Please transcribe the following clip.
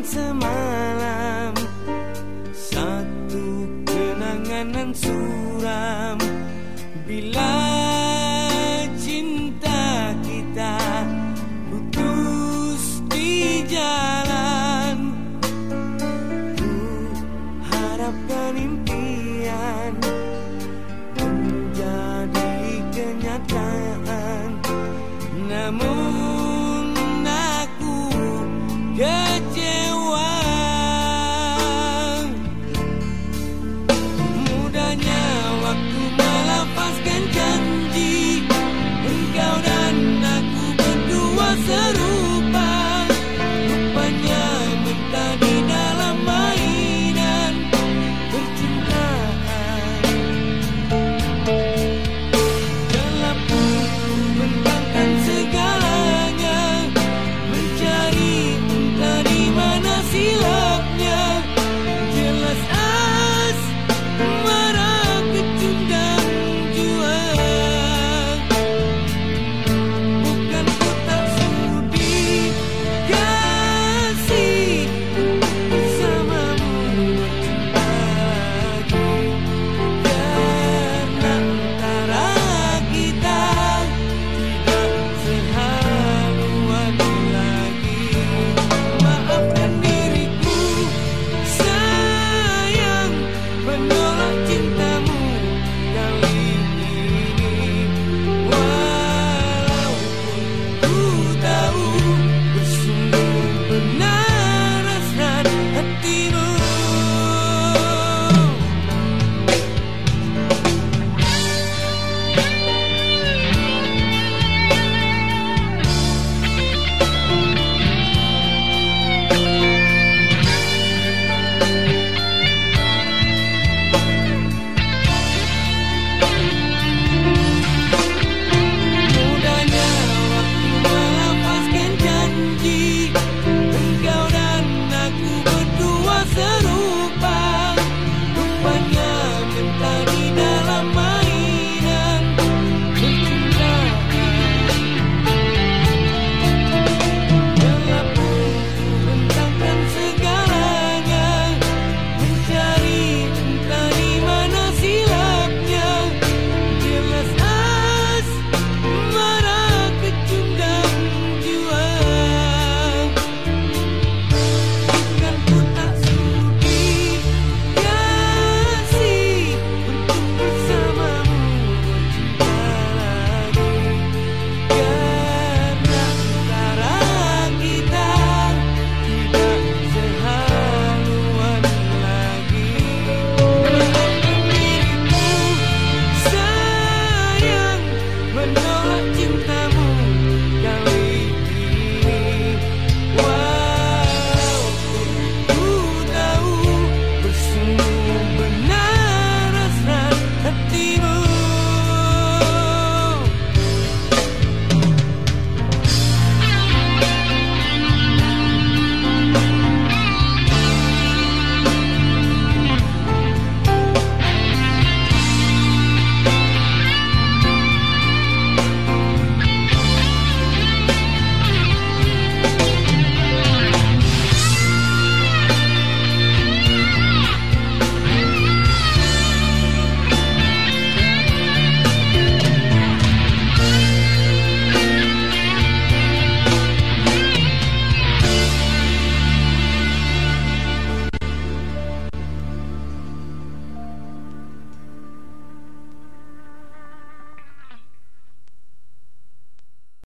malam semalam. Satu kenangan yang suram. Bila cinta kita putus di jalan Ku harapkan impian Menjadi kenyataan. Namun answer